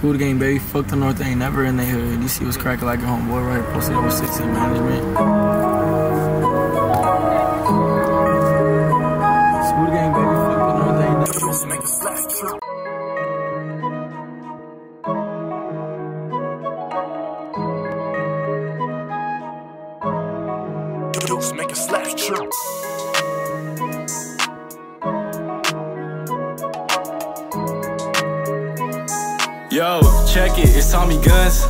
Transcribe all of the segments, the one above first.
School game, baby. Fuck the North, ain't never in the hood. You see what's cracking like a homeboy, right? Posted over 16 management. School game, baby. Fuck the North, ain't never. Make. Deuce make a slash trip. Yo, check it, it's Tommy Guns.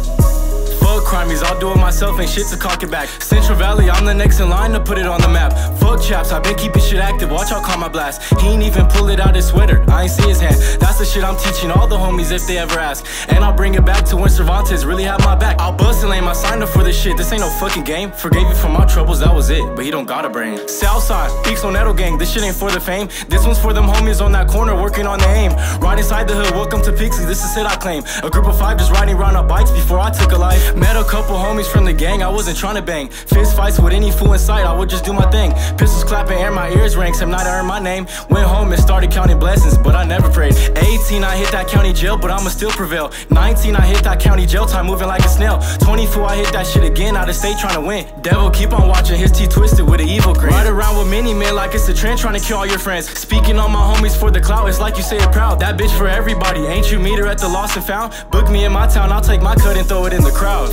Crimies, I'll do it myself, ain't shit to cock it back. Central Valley, I'm the next in line to put it on the map. Fuck chaps, I've been keeping shit active, watch I'll call my blast. He ain't even pull it out his sweater, I ain't see his hand. That's the shit I'm teaching all the homies if they ever ask. And I'll bring it back to when Cervantes really had my back. I'll bust and lame, I signed up for this shit, this ain't no fucking game. Forgave you for my troubles, that was it, but he don't got a brain. Southside, Peaks on Nettle Gang, this shit ain't for the fame. This one's for them homies on that corner working on the aim. Right inside the hood, welcome to Pixie, this is it I claim. A group of five just riding around on bikes before I took a life. Met a couple homies from the gang, I wasn't trying to bang. Fist fights with any fool in sight, I would just do my thing. Pistols clapping, air my ears rang, some night I earned my name. Went home and started counting blessings, but I never prayed. 18, I hit that county jail, but I'ma still prevail. 19, I hit that county jail time, moving like a snail. 24, I hit that shit again, out of state trying to win. Devil keep on watching, his teeth twisted with an evil grin. Ride around with many men like it's a trend, trying to kill all your friends. Speaking on my homies for the clout, it's like you say it proud. That bitch for everybody, ain't you meter at the lost and found? Book me in my town, I'll take my cut and throw it in the crowd.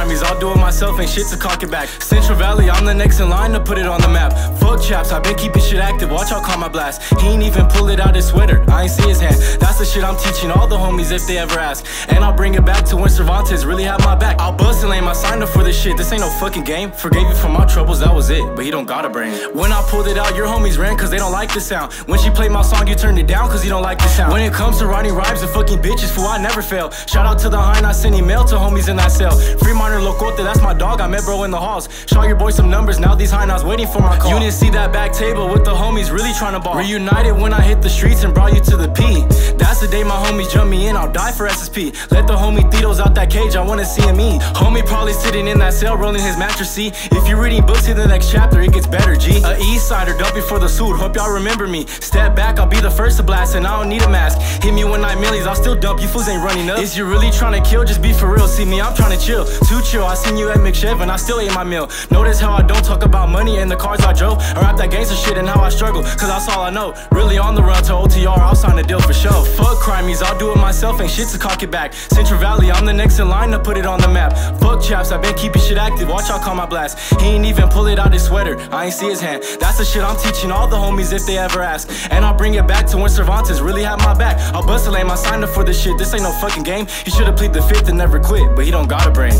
Fuck I'll do it myself, ain't shit to cock it back. Central Valley, I'm the next in line to put it on the map. Fuck chaps, I've been keeping shit active, watch I'll call my blast. He ain't even pull it out his sweater, I ain't see his hand. That's the shit I'm teaching all the homies if they ever ask. And I'll bring it back to when Cervantes really had my back. I'll bust and lame, I signed up for this shit, this ain't no fucking game. Forgave you for my troubles, that was it, but he don't got a brain. When I pulled it out, your homies ran cause they don't like the sound. When she played my song, you turned it down cause you don't like the sound. When it comes to writing rhymes and fucking bitches, fool, I never fail. Shout out to the hind, I send email to homies in that cell. Free Locote, that's my dog, I met bro in the halls. Show your boy some numbers, now these high waiting for my call. You didn't see that back table with the homies really trying to ball. Reunited when I hit the streets and brought you to the P. That's the day my homies jump me in, I'll die for SSP. Let the homie Tito's out that cage, I wanna see him eat. Homie probably sitting in that cell rolling his mattress seat. If you're reading books in the next chapter, it gets better, G. A east sider, dump before the suit, hope y'all remember me. Step back, I'll be the first to blast, and I don't need a mask. Hit me one night millies, I'll still dump, you fools ain't running up. Is you really trying to kill? Just be for real. See me, I'm trying to chill. Chill, I seen you at McShev and I still ate my meal. Notice how I don't talk about money and the cars I drove. I rap that gangster shit and how I struggle, cause that's all I know. Really on the run to OTR, I'll sign a deal for sure. Fuck crimies, I'll do it myself, ain't shit to cock it back. Central Valley, I'm the next in line to put it on the map. Fuck chaps, I've been keeping shit active, watch I'll call my blast. He ain't even pull it out his sweater, I ain't see his hand. That's the shit I'm teaching all the homies if they ever ask. And I'll bring it back to when Cervantes really had my back. I'll bust a lame, I signed up for this shit, this ain't no fucking game. He should've plead the fifth and never quit, but he don't got a brain.